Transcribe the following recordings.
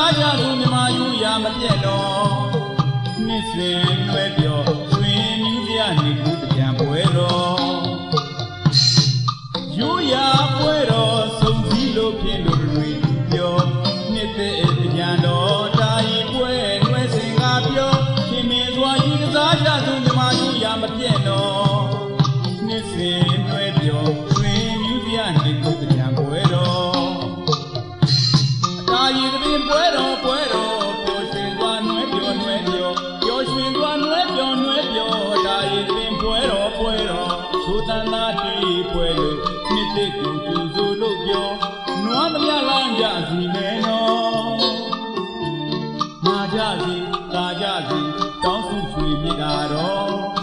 သားကြသူမြမယူရာမပြက်တော့နှစ်စဉ်လွဲပြောတွင်မြူးပြနေကူတကြံပွဲတော်ယူရာပွဲတော်ဆုံးစည်းလို့ဖြင့်လူတွေပြောနှစ်သက်တကြံတော်တာရင်ပွဲတွဲစင်ကပြောခင်မင်းစွာယူကစားကြသူမြမယူရာမပြက်တော့နှစ်စဉ်လွဲပြောတွင်မြူးပြနေကူ ပွဲလို့နှစ်သက်ကိုကျူစုလို့ပြောနွားမရလန်းကြစီမယ်နော်မာကြစီတာကြစီတောင်းစုဆွေမြစ်တာတော့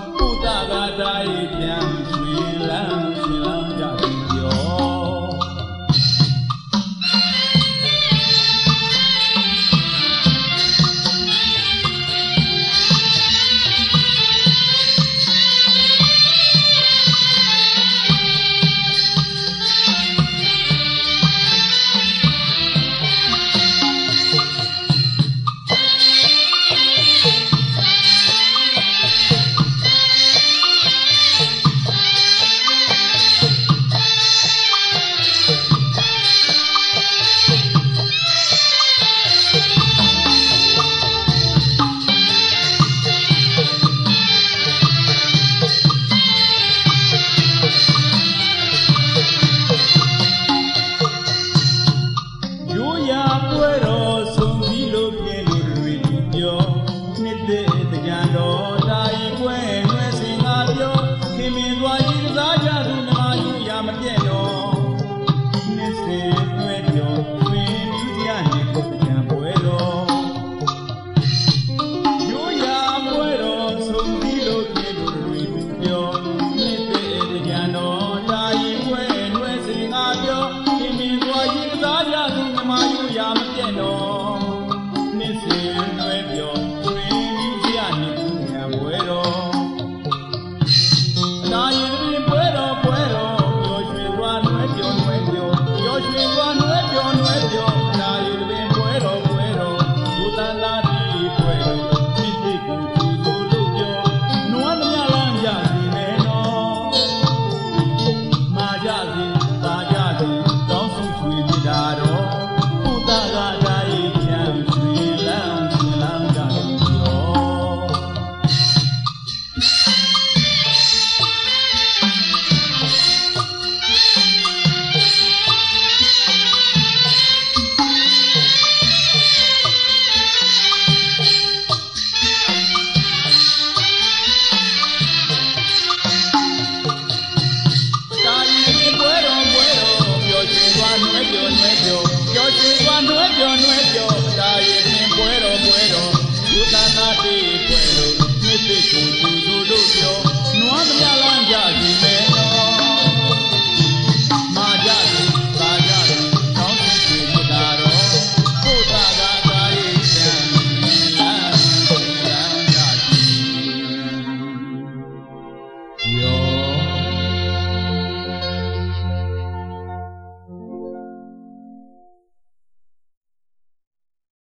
nuevio, yo sigo a nuevio, nuevio.